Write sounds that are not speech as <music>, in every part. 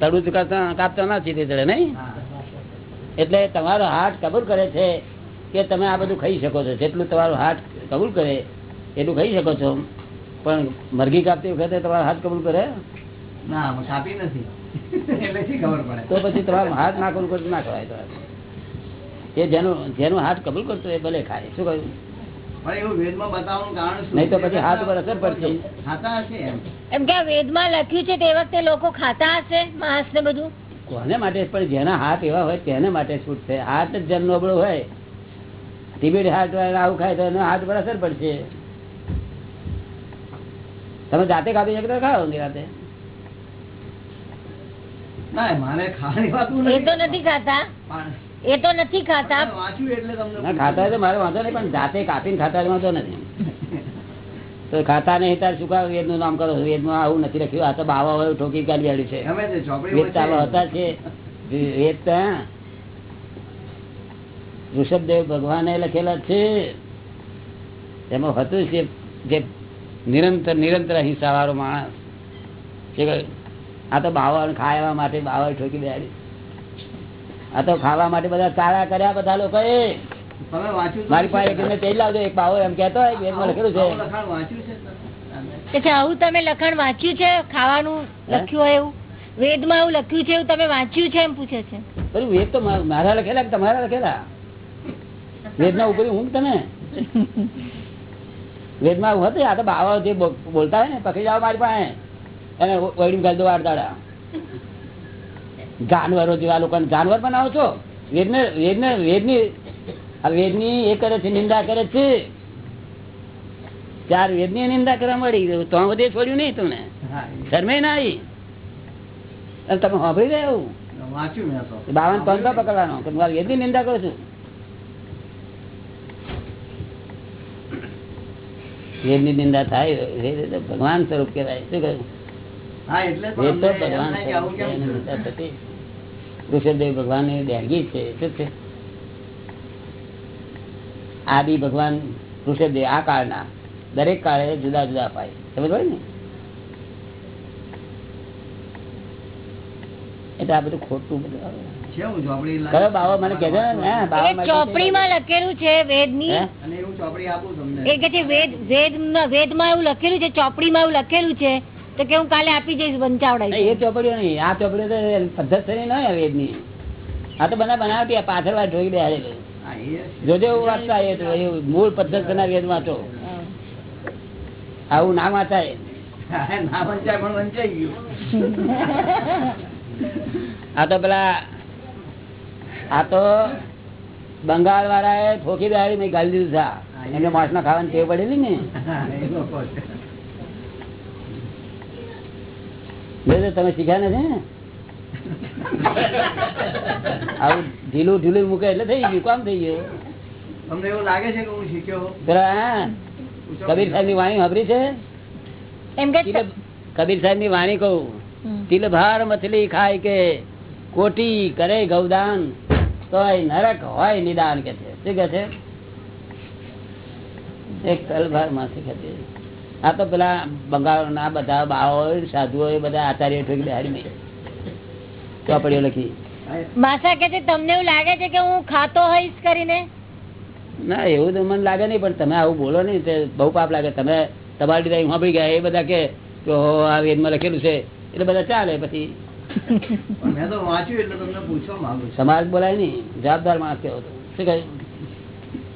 તડું કાપતા કાપતા ના સીધે ચડે નહીં? એટલે તમારો હાથ કબૂલ કરે છે કે તમે આ બધું ખાઈ શકો છો. જેટલું તમારું હાર્ટ કબૂલ કરે એટલું ખાઈ શકો છો. પણ મરઘી કાપતી વખતે તમારો હાથ કબૂલ કરે? ના કાપી નથી. ખબર પડે? તો પછી તમારો હાથ ના કબૂલ કરતો ના ખવાય તમારે એ જેનું જેનું હાથ કબૂલ કરતો એ ભલે ખાય. શું કહ્યું? નહીં તો પછી હાથ પર અસર પડશે. ખાતા હશે એમ. એમ કે વેદમાં લખ્યું છે તે વખતે લોકો ખાતા હશે માંસ ને બધું? કોને માટે પણ જેના હાથ એવા હોય તેને માટે છૂટ છે. હાથ જ જેમ નબળો હોય ટીબીડ હાથ આવું ખાય તો એનો હાથ પર અસર પડશે. તમે જાતે કાપી શકતા ખાઓ નિરાતે રાતે? મારે ખાવાની વાતું એ તો નથી ખાતા. એ તો નથી ખાતા. ના ખાતા મારે વાંધો નહીં પણ જાતે કાપીને ખાતા વાંધો નથી. તો ખાતા નહીં તાર શું કામ વેદનું નામ કરો? વેદમાં આવું નથી લખ્યું. આ તો બાવા હોય ઠોકી કાઢી છે. વેદ ચાલો હતા છે. વેદ ઋષભદેવ ભગવાને લખેલા છે. એમાં હતું છે જે નિરંતર નિરંતર અહિંસા વાળો માણસ. આ તો બાવળ ખાવા માટે બાવળ ઠોકી બેહાડી આ તો ખાવા માટે બધા ચાળા કર્યા બધા લોકો તમે વાંચ્યું તો મારી પાસે તેલ લાવજો એક બાવો એમ કેતો હોય વેદમાં લખેલું છે. આવું લખાણ વાંચ્યું છે તમે? કે આવું તમે લખાણ વાંચ્યું છે ખાવાનું લખ્યું હોય એવું? વેદમાં એવું લખ્યું છે એવું તમે વાંચ્યું છે એમ પૂછે છે. વેદ તો મારા લખેલા કે તમારા લખેલા? વેદના ઉપર હું તને વેદમાં આવું હતું આ તો બાવા જે બોલતા હોય ને પકડી જાવ મારી પાસે. એને વળી ગાલ દો દાડા જાનવરો જેવા લોકો જાનવર બનાવો છો. વેદને વેદને વેદની આ વેદની એ કરે છે નિંદા કરે છે. ચાર વેદની નિંદા કરવા મળી. તો બધે છોડ્યું નહીં તમને શરમે ના આવી તમે સાંભળી રહ્યા એવું બાવન પંખા પકડવાનો. કે મારે વેદની નિંદા કરું છું? વેદની નિંદા થાય ભગવાન સ્વરૂપ કેવાય શું કહ્યું? વેદ ભગવાન ઋષભદેવ ભગવાનની દેણગી છે. શું છે? આદિ ભગવાન ઋષભદેવ આ કાળના દરેક કાળે જુદા જુદા અપાય સમજ હોય ને? એટલે આ બધું ખોટું ચોપડી ને ચોપડીમાં લખેલું છે વેદની. હે? અને એવું ચોપડી આપું તમને. એ કે છે વેદ વેદમાં વેદમાં એવું લખેલું છે ચોપડીમાં એવું લખેલું છે તો કે હું કાલે આપી જઈશ નહીં, વંચાવડાઈ એ ચોપડીઓ નહીં આ ચોપડીઓ તો પદ્ધત નહીં આ તો બધા બનાવટી આ પાછળ વાર જોઈ બેહાડેલું છે. જોજો એવું વાંચતા એવું મૂળ પદ્ધત ના વેદ વાંચો આવું ના વાંચાય. <laughs> આ તો પેલા આ તો બંગાળ વાળા એ ઠોકી બેહાડી મેં ગાલી દીધું છે એને માસ ના ખાવાની ટેવ પડેલી ને? તમે શીખ્યા નથી ને? આવું ઢીલું ઢીલું મૂકે એટલે થઈ ગયું. કામ થઈ ગયું? તમને એવું લાગે છે કે હું શીખ્યો. કબીર સાહેબની વાણી સાંભળી છે? એમ કે કબીર સાહેબની વાણી કહું. તિલભાર મછલી ખાય કે કોટી કરે ગૌદાન તો નરક હોય નિદાન કે છે. શું કે છે? એક તલભારમાંથી કે આ તો પેલા બંગાળ ના બધા બાવો સાધુઓ બધા આચાર્ય ઠોકી બેહાડી ચોપડીઓ લખી. માસા કે તમને એવું લાગે છે કે હું ખાતો હોઈશ કરીને? ના એવું તો મને લાગે નહીં પણ તમે આવું બોલો નહીં તે બહુ પાપ લાગે. તમે તમારી રીતે સાંભળી ગયા એ બધા કે હો આ વેદમાં લખેલું છે. એટલે બધા ચાલે પછી. પણ મેં તો વાંચ્યું એટલે તમને પૂછવા માંગુ છું. સમાજ બોલાય નહીં જવાબદાર માણસ કેવો હતો. શું કહ્યું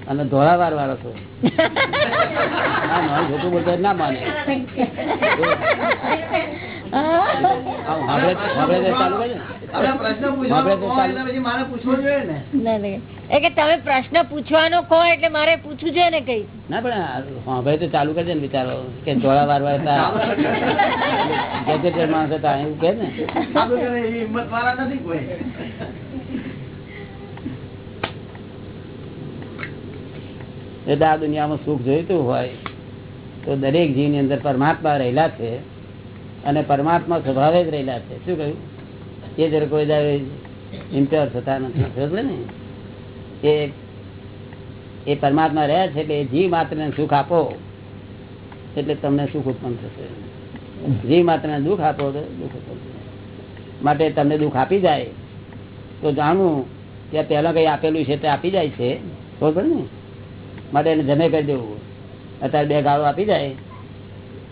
અને ધોળાવાર વાળો છો. <laughs> ના મારું ખોટું બોલતો ના માને. <laughs> તમે પ્રશ્ન પૂછવાનો કહો એટલે મારે પૂછવું જોઈએ ને કઈ. ના પણ સાંભળે તો ચાલુ કરજે ને વિચારો કે જોડા વાર વાર માણસ હતા એવું કે ને? આપણે તો એવી હિંમત વાળા નથી કોઈ. એટલે આ દુનિયામાં સુખ જોઈતું હોય તો દરેક જીવની અંદર પરમાત્મા રહેલા છે. અને પરમાત્મા સ્વભાવે જ રહેલા છે. શું કહ્યું? એ જયારે કોઈ દાવે ઇમ્પ્યોર થતા નથી. ને? એ એ પરમાત્મા રહ્યા છે એટલે જીવ માત્ર સુખ આપો, એટલે તમને સુખ ઉત્પન્ન થશે. જીવ માત્ર દુઃખ આપો તો દુઃખ ઉત્પન્ન માટે તમને દુઃખ આપી જાય, તો જાણવું કે પહેલાં કંઈ આપેલું છે તે આપી જાય છે. બરોબર ને? માટે એને જમે કરી દેવું. અત્યારે બે ગાળો આપી જાય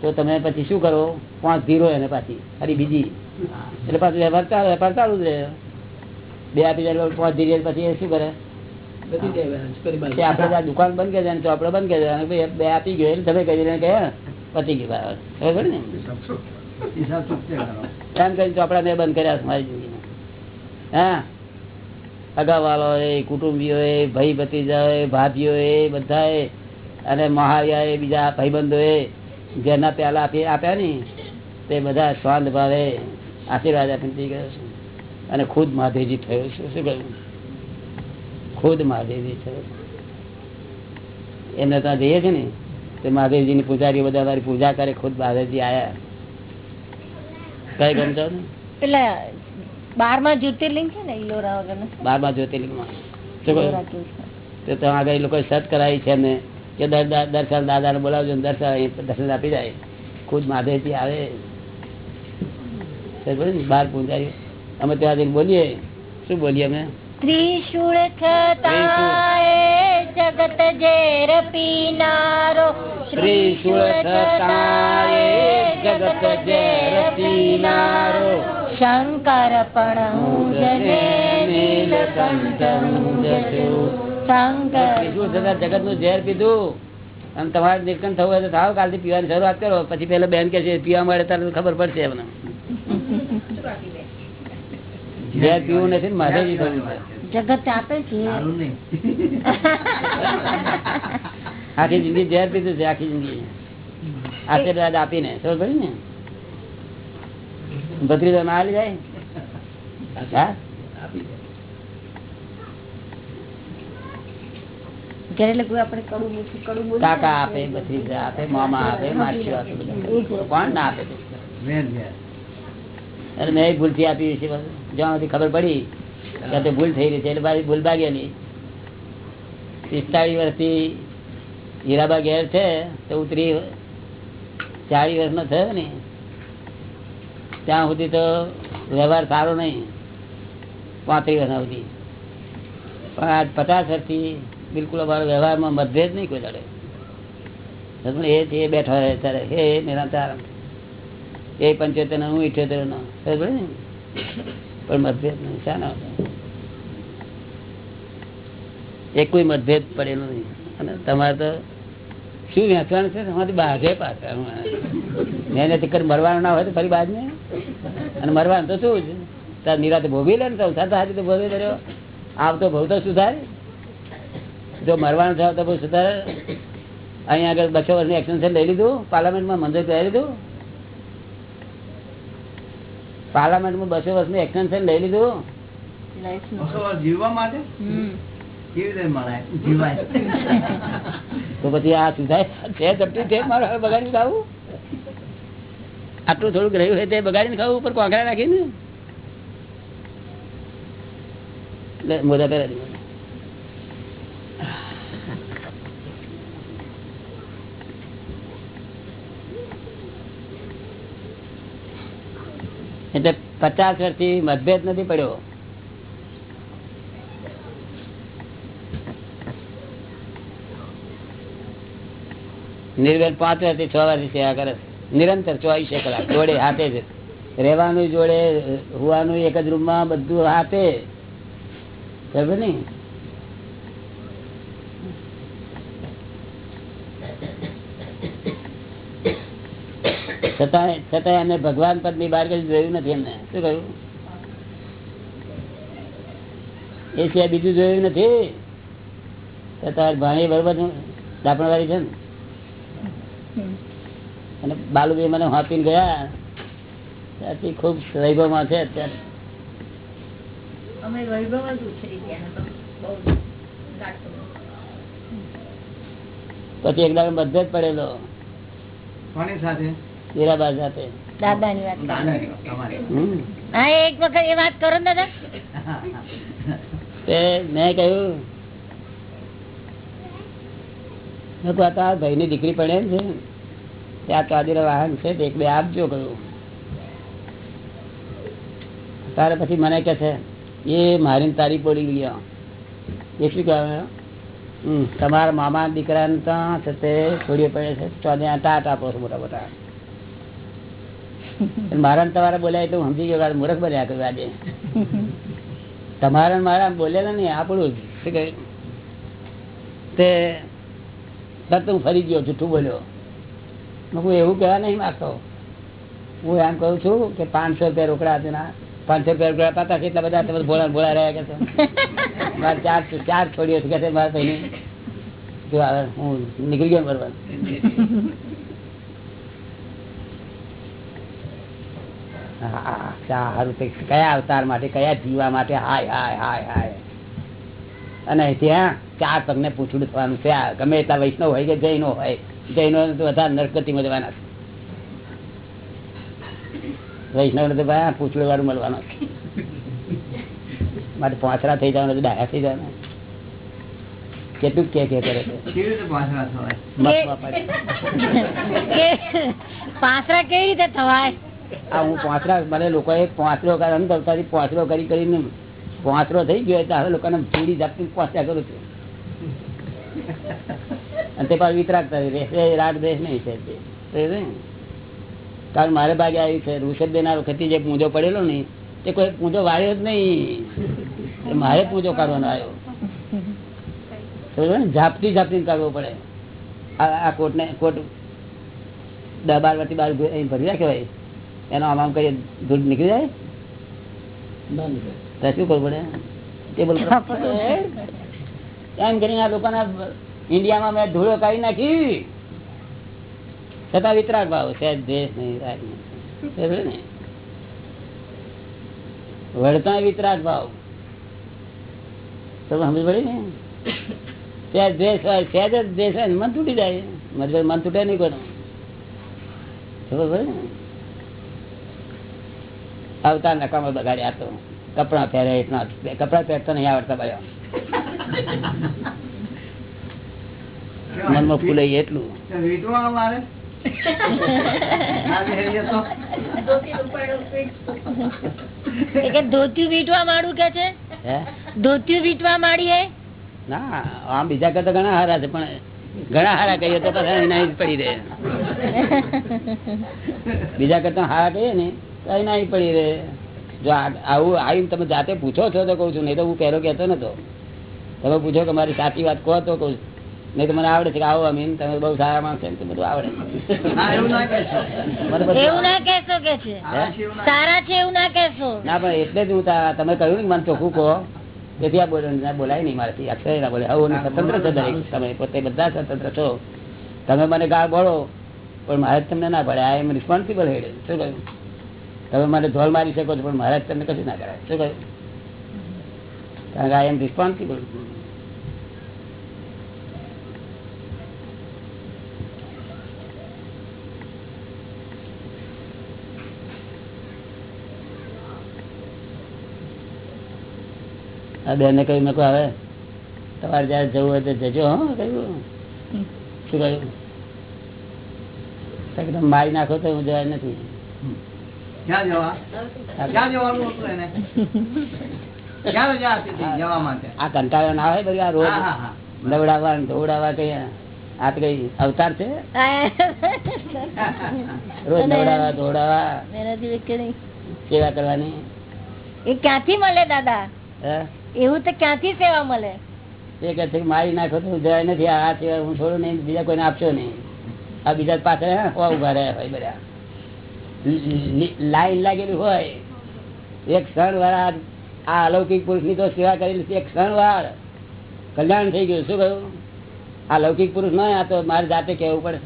તો તમે પછી શું કરો? પાંચ ધીરો એને પાછી ફરી બીજી. એટલે પાછું વેપાર ચાલુ વેપાર ચાલુ જ રહે. બે આપી જાય પાંચ ધીરે પછી એ શું કરે? બધી જાય ફરી બાજુ. કે આપણે આ દુકાન બંધ કરી દે તો આપડે બંધ કરી દે બે આપી ગયો તમે કહી દે કે પતી ગયું બરાબર ને. એમ કરીને આપડા મેં બંધ કર્યા મારી જિંદગીમાં હા? અગાવાલો એ કુટુંબીઓ એ ભાઈ ભતીજા એ ભાભીઓ એ બધા એ અને મહારિયા એ બીજા ભાઈબંધો એ જેના પ્યાલા આપી આપ્યા ને તે બધા સ્વાંત ભાવે આશીર્વાદ આપીને પી ગયો છે. અને ખુદ મહાદેવજી થયો છે. શું કહ્યું? ખુદ મહાદેવજી થયો એમને ત્યાં જઈએ છે ને તે મહાદેવજીની પૂજારી બધા મારી પૂજા કરે ખુદ મહાદેવજી આયા. કઈ ગમતો ને પેલા બારમા જ્યોતિર્લિંગ છે ને ઇલોરા વગર બારમા જ્યોતિર્લિંગમાં. તો આગળ એ લોકો સત કરાવી છે એમને. કે દર- દર- દર્શન દાદાને બોલાવજો દર્શન દર્શન આપી જાય. ખુદ મહાદેવજી આવે. બાર પૂજારી. અમે ત્યાં જઈને બોલીએ. શું બોલીએ અમે? ત્રિશુળ છતાંય જગત ઝેર પીનારો. ત્રિશુળ છતાંય જગત ઝેર પીનારો. શંકર પણ હું જને નીલકંઠ હું જ જગતનું ઝેર પીધું અને તમારે નિર્કન થવું હોય તો થાવ કાલથી પીવાની શરૂઆત કરો. પછી પેલા બેન કે છે પીવા મળે તારે ખબર પડશે એમને. ઝેર પીવું નથી ને મારે જગત આપે છે. આખી જિંદગી ઝેર પીધું છે આખી જિંદગી. આશીર્વાદ આપીને. ખબર પડી ને? ભત્રીજો ના હાલી જાય? હા? જયારે લોકો આપણે કડું મીઠું કડું બોલીએ કાકા આપે ભત્રીજા આપે મામા આપે માસીઓ આપે કોણ ના આપે? વેર વેર. મેં. ભૂલથી આપી છે જ્યાં સુધી ખબર પડી તે ભૂલ થઈ રહી છે એટલે મારી ભૂલ ભાગેલી પિસ્તાળીસ વર્ષથી હીરાબા ઘેર છે તો ઉતરી ચાલીસ વર્ષનો થયો ને. ત્યાં સુધી તો વ્યવહાર સારો નહીં. પાંત્રીસ વર્ષ સુધી. પણ આજ પચાસ વર્ષથી બિલકુલ અમારા વ્યવહારમાં મતભેદ નહીં કોઈ લડે. એ જે બેઠા રહે ત્યારે હે નિરંતર એ પંચોતેર હું ઇઠ્યોતેર પણ મતભેદ નહીં, શાના એ કોઈ મતભેદ પડેલો નહીં. અને તમારે તો શું વેચવાનું છે? તમારી બાજે પાછા મહેનત કરી મરવાનું ના હોય તો ફરી બાજ ને અને મરવાનું તો શું તાર નિરાતે ભોગવી લે ને તો સાથે તો ભોગવી લે આવતો ભવ તો સુધારે. જો મરવાનું થાય તો બહુ સુધારે. અહીંયા આગળ બસો વર્ષની એક્સટેન્શન લઈ લીધું. પાર્લામેન્ટમાં મંજૂર કરી લીધું પાર્લામેન્ટમાં બસો વર્ષનું એક્સટેન્શન લઈ લીધું. બસો વર્ષ જીવવા માટે? હમ. કેવી રીતે મળાય જીવાય. <laughs> તો પછી આ સુધાય છે ચપટી છે મારે હવે બગાડીને ખાવું. આટલું થોડુંક રહ્યું હોય તે બગાડીને ખાવું ઉપર કોંકરા નાખીને. લે, મોજા પહેરા દે. એટલે પચાસ વર્ષથી મતભેદ નથી પડ્યો. નિર્વેલ પાંચ વર્ષથી છ વર્ષથી સેવા કરે. નિરંતર ચોવીસે કલાક જોડે હાથે છે. રહેવાનું જોડે હોવાનું એક જ રૂમમાં બધું હાથે. ખબર ને છતાં છતાં એમને ભગવાન પદની બહાર કઈ જોયું નથી એમને. શું કહ્યું? એ સિવાય બીજું જોયું નથી? છતાં ભાણી બરોબર દાપણવાળી છે ને? અને બાલુભાઈ મને હાપીને ગયા. ત્યાંથી ખૂબ વૈભવમાં છે અત્યારે. અમે જ ઉછરી ગયા. પછી એકદમ બધે જ પડેલો. કોની સાથે? હીરાબા સાથે દાદાની વાત કરો. દાદાની વાત, તમારી હમ. હા એક વખત એ વાત કરો દાદા. મેં કહ્યું મેં કહ્યું, આ તો આ ભાઈની દીકરી પડે છે. ત્યાં ચાદીરા વાહન છે એક બે આપજો કહ્યું. તારે પછી મને કે છે એ મારી ને તારી પડી ગયા એ શું કહેવાય તમારા મામા દીકરાને ત્યાં છે તે છોડીએ પડે છે ટાટ આપો છો મોટા મોટા મારા તમારા બોલ્યા એટલે હું સમજી ગયો મૂર્ખ બન્યા કર્યું આજે તમારા મારા બોલેલા નહીં, આપણું જ. તે તરત હું ફરી ગયો જૂઠું બોલ્યો. હું એવું કહેવા નહીં માગતો. હું એમ કહું છું કે પાંચસો રૂપિયા રોકડા હતા પાંચસો રૂપિયા રોકડા પાતા કેટલા બધા તમે ભોળા ભોળા રહ્યા કે મારે ચાર ચાર છોડીઓ કે મારા કઈ હું નીકળી ગયો બરોબર સારું કયા અવતાર માટે કયા જીવા માટે? હાય હાય હાય હાય. અને ત્યાં ચાર પગને પૂછડું થવાનું છે. ગમે એટલા વૈષ્ણવ હોય કે જૈનો હોય જૈનો તો વધારે નરકતીમાં જવાના છે. વૈષ્ણવ તો ભાઈ પૂછડું વાળું મળવાનું છે. માટે થઈ જવાના ડાયા થઈ જવાના કેટલું કે કે કરે પાસરા કેવી રીતે થવાય? આ હું પાંચરા, મને લોકોએ પાંચરો અવતારી પાંચરો કરી કરીને પાંચરો થઈ ગયો હવે લોકોને પૂરી જાતથી પહોંચ્યા કરું છું. અને તે પાછું વિતરાક રહેશે રાગ દેશ નહીં છે ને? કારણ મારે ભાગે આવ્યું છે. ઋષભ દેનાર વખતે જે પૂંજો પડેલો ને, તે કોઈ પૂંજો વાળ્યો જ નહીં. મારે પૂંજો કાઢવાનો આવ્યો. ઝાપતી ને? ઝાપટી કાઢવો પડે. આ આ કોટને કોટ દસ બાર વટી બાર ભરી રાખ્યો ભાઈ. એનો આમ આમ કરીએ દૂધ નીકળી જાય? તો શું કરવું પડે? ટેબલ <laughs> એમ કરીને આ લોકોના ઇન્ડિયામાં મેં ધૂળો કાઢી નાખી. છતાં વિતરાગ ભાવ છે દેશ નહીં રાગ નહીં. વળતા વિતરાગ ભાવ. તમે સમજ પડી ને? ત્યાં દ્વેષ હોય સહેજ જ દ્વેષ હોય મન તૂટી જાય. મતલબ મન તૂટે નહીં કોનું ખબર પડે ને? અવતાર નકામો બગાડ્યા તો કપડા પહેરે એટલા કપડા પહેરતો નહીં આવડતા ભાઈ મનમાં ફૂલાઈ એટલું. ધોતિયું વીંટવા માંડું કે હે? ધોતિયું વીંટવા માંડીએ ના આમ બીજા કરતા ઘણા હારા છે પણ ઘણા હારા કહીએ તો પછી એના પડી રહે. બીજા કરતા હારા કહીએ ને તો એના પડી રે જો આવું આવીને તમે જાતે પૂછો છો તો કહું છું નહીં તો હું પહેલો કહેતો નતો. તમે પૂછો કે મારી સાચી વાત કહો તો કહું નહીં તો મને આવડે છે કે આવો અમીન તમે બહુ સારા માણસ છો એમ બધું આવડે. ના એવું ના કહેશો. મને બધું એવું ના કહેશો કે છે. સારા છે એવું ના સારા છે એવું ના કહેશો. ના પણ એટલે જ હું તમે કહ્યું ને મને ચોખ્ખું કહો. તેથી આ બોલો ના બોલાય નહીં મારાથી. અક્ષરે ના બોલે. આવું સ્વતંત્ર છે દરેક. તમે પોતે બધા સ્વતંત્ર છો. તમે મને ગાળ બોલો પણ મારે તમને ના પડે. I am responsible head. શું કહ્યું? તમે મને ધોલ મારી શકો છો, પણ મહારાજ તમને કશું ના કરાય શું કહ્યું? કારણ કે આઈ એમ રિસ્પોન્સિબલ બેને કહ્યું, મેં હવે તમારે જયારે જવું હોય તો જજો, હા કહ્યું. શું કહ્યું? તમે મારી નાખો તો હું જવાય નથી. ક્યાં જવા? ક્યાં જવાનું હતું એને? ક્યાં રજા હતી જવા માટે? આ કંટાળો ના હોય બધું આ રોજ. હા, હા, હા. નવડાવવા ધોવડાવવા કઈ આ તો કઈ અવતાર છે? રોજ નવડાવવા ધોવડાવવા. સેવા કરવાની. એ ક્યાંથી મળે દાદા? એવું તો ક્યાંથી સેવા મળે? એ કહે છે કે મારી નાખો તો હું નથી. આ સિવાય હું છોડું નહીં બીજા કોઈને આપશો નહીં. આ બીજા પાછળ હે, ઊભા રહ્યા હોય બધા. લાઈન લાગેલી હોય, એક ક્ષણ વાળા આ અલૌકિક પુરુષની તો સેવા કરેલી એક ક્ષણ વાર. કલ્યાણ થઈ ગયું. શું કહ્યું? આ લૌકિક પુરુષ ન આ તો મારે જાતે કહેવું પડે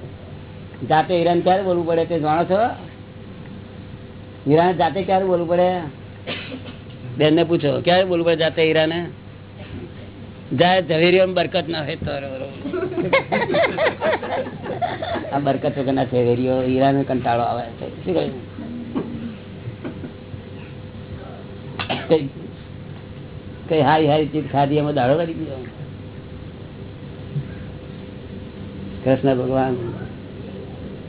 જાતે હિરાન ક્યારે બોલવું પડે તે જાણો છો? હીરાને જાતે ક્યારે બોલવું પડે? બેન ને પૂછો, ક્યારે બોલવું પડે જાતે હીરાને? જાય ઝવેરીઓ બરકત ના હોય તો <laughs> આ બરકત વગરના ઝવેરીઓ હીરાને કંટાળો આવે છે. શું કહ્યું? કઈ કઈ હારી હારી ચીજ ખાધી એમાં દાડો કરી દીધો? કૃષ્ણ ભગવાન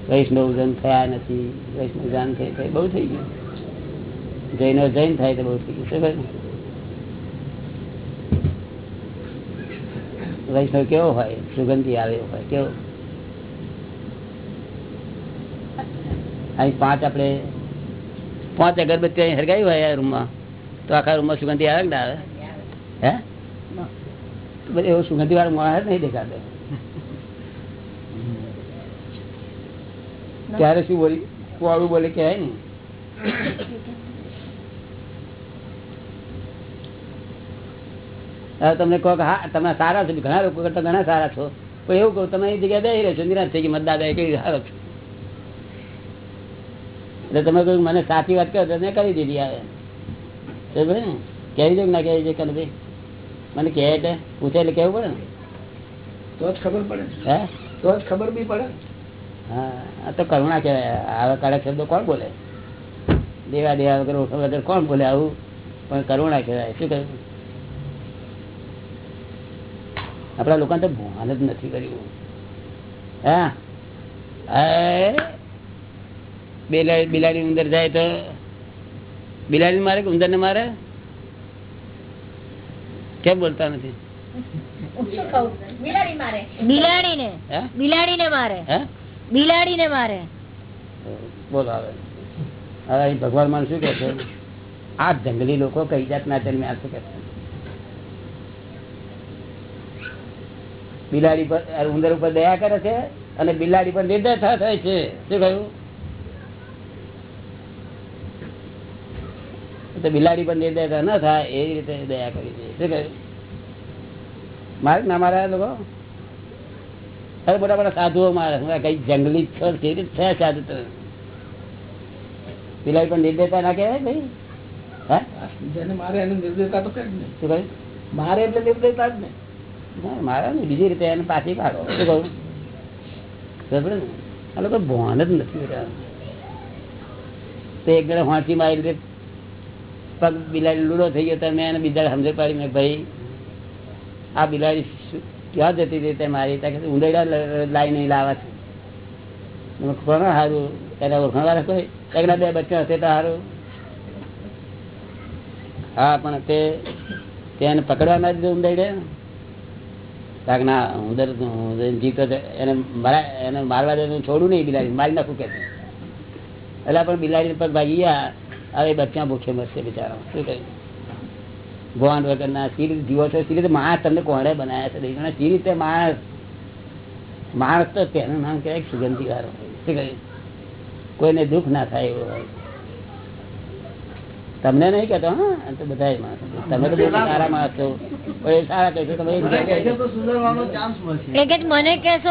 વૈષ્ણવ જન થયા નથી વૈષ્ણવ જાન થયું થઈ બહુ થઈ ગયું. જૈનો જૈન થાય તો બહુ થઈ ગયું. શું વૈષ્ણવ કેવો હોય? સુગંધી આવે હોય. કેવો? અહીં પાંચ આપણે, પાંચ અગરબત્તી અહીં હરગાવી હોય આ રૂમમાં, તો આખા રૂમમાં સુગંધી આવે ને આવે? હે? બધું એવો સુગંધી વાળો માણસ નહીં દેખાતો? ત્યારે શું બોલી? વાળું બોલે કહેવાય ને હવે તમને કહો કે હા તમે સારા છો ઘણા લોકો કરતા ઘણા સારા છો. પણ એવું કહું તમે એ જગ્યાએ બેસી રહ્યો છો નિરાશ થઈ ગઈ મત દાદા કઈ સારો છો. એટલે તમે કહ્યું મને સાચી વાત કહો મેં કરી દીધી આવે ને કહેવી દો કે ના કહેવી છે કે ભાઈ મને કહે એટલે પૂછે એટલે કહેવું પડે ને. તો જ ખબર પડે હે? તો જ ખબર બી પડે. હા આ તો કરુણા કહેવાય. આવા કાળા શબ્દો કોણ બોલે? દેવા દેવા વગર વગર કોણ બોલે આવું? પણ કરુણા કહેવાય. શું કહ્યું? આપણા લોકો તો ભાન જ નથી કર્યું. હા? એ બિલાડી બિલાડી ઉંદર જાય તો બિલાડી મારે કે ઉંદર ને મારે? કેમ બોલતા નથી? બિલાડીને. હે? બિલાડીને મારે. હે? બિલાડીને મારે. બોલો હવે. હવે ભગવાન માન શું કે છે? આ જંગલી લોકો કઈ જાતના આ શું કે છે? બિલાડી પર ઉંદર ઉપર દયા કરે છે અને બિલાડી પર નિર્દયતા થાય છે. શું કહ્યું? તો બિલાડી પર નિર્દયતા ન થાય એ રીતે દયા કરી છે. શું કહ્યું? મારે ના મારા લોકો? અરે મોટા મોટા સાધુઓ મારે. કઈ જંગલી છો કેવી રીતે થયા સાધુ તો બિલાડી પર નિર્દયતા ના કહેવાય ભાઈ? હા? મારે એને નિર્દયતા તો કરે જ શું કહ્યું? મારે એટલે નિર્દયતા જ ના, મારે બીજી રીતે એને પાછી પાડો. શું કહું? સમજ્યો ને? આ લોકો ભાન જ નથી. તો એક ગળે વાંચી મારી રીતે પગ બિલાડી લૂડો થઈ ગયો મેં એને બીજા સમજે પાડી. મેં ભાઈ, આ બિલાડી ક્યાં જતી હતી તે મારી? ત્યાં કે ઉંદરડા લાઈ નહીં લાવવા છે. કોણ સારું એના ઘણા કોઈ? એકના બે બચ્ચા હશે તો સારું હા, પણ તે તેને પકડવાના જ ઊંડાઈ કાંક ના ઉંદર જીવતો એને મારા એને મારવા દે છોડું નહીં બિલાડી મારી નાખું કે એટલે પણ બિલાડી પર ભાગી ગયા, હવે બચ્ચા ભૂખે મરશે બિચારા. શું કહ્યું ભગવાન વગરના સી જીવો છો સી રીતે માણસ તમને કોણે બનાવ્યા છે? દેખાણા સી રીતે માણસ. માણસ તો તેનું નામ કહેવાય સુગંધી વાળો શું કહ્યું કોઈને દુઃખ ના થાય એવું હોય. તમને નહીં કહેતો હા તો બધા તમે તો સારા માણસ. છો સારા કહેશો તમે મને કહે કહેશો. તો સુધરવાનો ચાન્સ મળશે.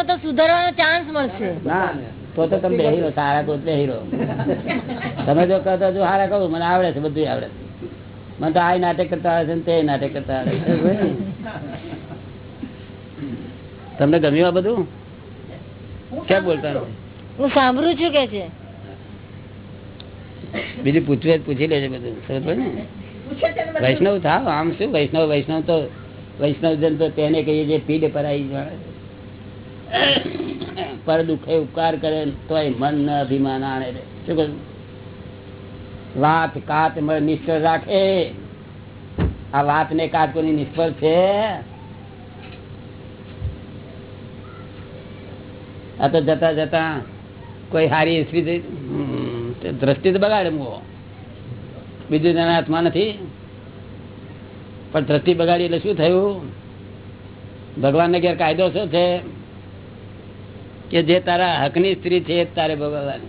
તો સુધારવાનો ચાન્સ મળશે. ના તો તો તમે હીરો સારા કહો એટલે હીરો તમે જો કહો જો સારા કહું મને આવડે છે બધું આવડે છે. મને તો આ નાટક કરતા આવે છે ને તે નાટક કરતા આવે છે. તમને ગમ્યું આ બધું? ક્યાં બોલતા હું સાંભળું છું કે છે. બીજું પૂછવે પૂછી લેજે બધું. સરસ ને? વૈષ્ણવ થાવ આમ શું? વૈષ્ણવ વૈષ્ણવ તો વૈષ્ણવજન તો તેને કહીએ જે પીડ પરાઈ પર દુખે ઉપકાર કરે તોય મન ન અભિમાન આણે શું કહ્યું? વાત કાત મળે નિષ્ફળ રાખે. આ વાત ને કાત કોની નિષ્ફળ છે. આ તો જતા જતા કોઈ હારી હમ, તે દ્રષ્ટિ તો બગાડે મો બીજું તેના હાથમાં નથી. પણ દ્રષ્ટિ બગાડી એટલે શું થયું? ભગવાનને ઘેર કાયદો શું છે? કે જે તારા હકની સ્ત્રી છે તારે ભગવાન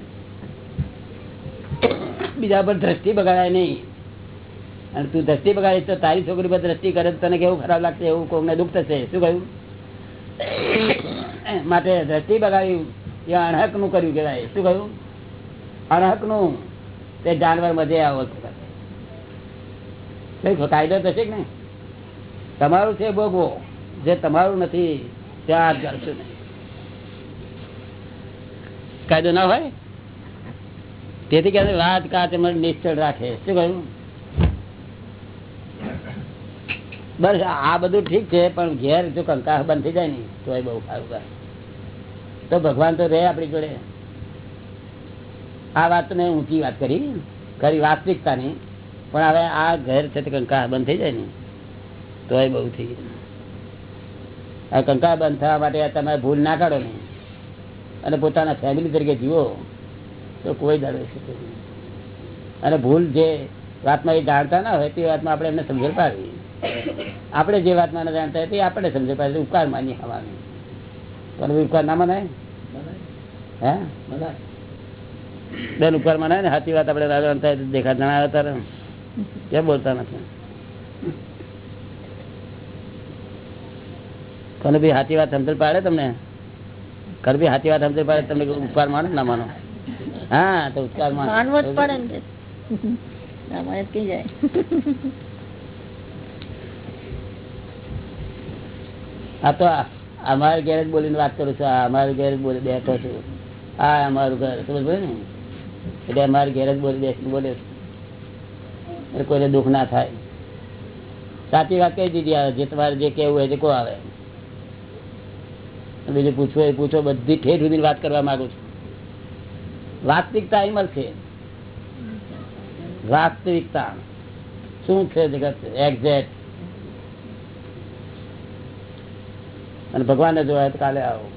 બીજા પર દ્રષ્ટિ બગાડાય નહીં. અને તું દ્રષ્ટિ બગાડીશ તો તારી છોકરી પર દ્રષ્ટિ કરે તને કેવું ખરાબ લાગશે એવું કોઈને દુઃખ થશે? શું કહ્યું? માટે દ્રષ્ટિ બગાડ્યું. એ અણહકનું કર્યું કહેવાય. શું કહ્યું? અણહકનું તે જાનવર મજે આવો કાયદો થશે કે નહીં? તમારું છે ભોગવો જે તમારું નથી ત્યાં કરશું કાયદો ના હોય? તેથી કે વાત કાચ મને નિશ્ચળ રાખે. શું કહ્યું? બસ આ બધું ઠીક છે, પણ ઘેર જો કંકાસ બંધ થઈ જાય ને તો એ બહુ સારું. તો ભગવાન તો રહે આપણી જોડે. આ વાત મેં ઊંચી વાત કરી ખરી વાસ્તવિકતાની. પણ હવે આ ઘર છે તે કંકા બંધ થઈ જાય ને તોય બહુ થઈ આ કંકા બંધ થવા માટે તમે ભૂલ ના કાઢો ને. અને પોતાના ફેમિલી તરીકે જીવો તો કોઈ દાડો શકે અને ભૂલ જે વાતમાં એ જાણતા ના હોય તે વાતમાં આપણે એમને સમજણ પાડવી. આપણે જે વાતમાં ના જાણતા હોય તે આપણે સમજણ પાડવી. ઉપકાર માની હવાની. પણ ઉપકાર ના મનાય? હે? બેન ઉપર મનાય ને સાચી વાત આપણે રાજા થાય દેખા જણાવે તારે. કેમ બોલતા નથી? કોને ભાઈ સાચી વાત સમજણ પાડે તમને? કર ભાઈ સાચી વાત સમજણ પાડે તમને ઉપકાર માનો ના માનો? હા તો ઉપકાર માનો. માનવો જ પડે ને મને જાય? હા તો આ- અમારે ઘેર જ બોલીને વાત કરું છું. આ અમારે ઘેર બોલી બેઠો છું. આ અમારું ઘર. સમજ ને? એટલે અમારે ઘેર જ બોલી બેસીને બોલે એટલે કોઈને દુઃખ ના થાય. સાચી વાત કહી દીધી આવે જે તમારે જે કેવું હોય તે આવે. બીજું પૂછવું એ પૂછો, બધી ઠેર સુધી વાત કરવા માંગુ છું. વાસ્તવિકતા અહીં મળશે વાસ્તવિકતા. શું છે જગત? એક્ઝેક્ટ અને ભગવાનને જોવાય તો કાલે આવો.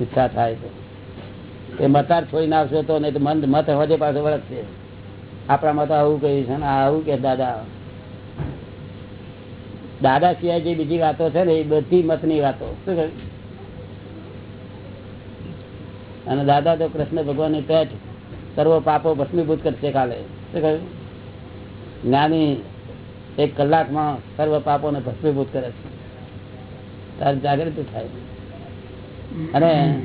ઈચ્છા થાય તો. મતાર છોડી નાખશો તો નહીં મન મત હજે પાછો વળગશે. આપણામાં તો આવું કહ્યું છે ને આવું કે દાદા. દાદા સિવાય જે બીજી વાતો છે ને, એ બધી મતની વાતો. શું અને દાદા તો કૃષ્ણ ભગવાનની પેટ સર્વ પાપો ભસ્મીભૂત કરશે કાલે. શું કહ્યું? જ્ઞાની એક કલાકમાં સર્વ પાપોને ભસ્મીભૂત કરે છે. તારે જાગૃતિ થાય. અને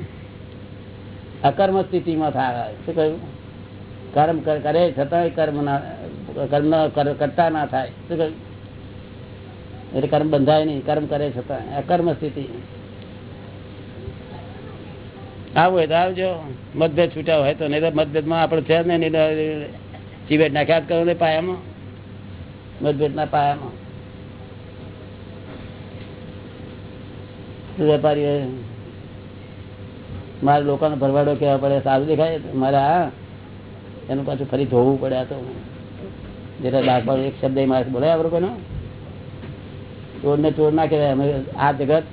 અકર્મ સ્થિતિમાં થાય. શું કહ્યું? કર્મ કરે છતાંય કર્મ ના, કર્મ કરતા ના થાય. શું કહ્યું? એટલે કર્મ બંધાય નહીં, કર્મ કરે છતાં અકર્મ સ્થિતિ. આવું તો આવજો. મતભેદ છૂટ્યા હોય તો નહીં તો મતભેદમાં આપણે છે ને નહીં તો ચીવેટ નાખ્યા કરો ને પાયામાં. મતભેદના પાયામાં. વેપારીઓ મારે લોકોને ભરવાડો કેવા પડે, સારું દેખાય? મારે, હા. એનું પાછું ફરી ધોવું પડે આ તો. જેટલા દાળ એક શબ્દ મારે બોલાય ચોર ને ચોર ના કહેવાય, અમે આ જગત,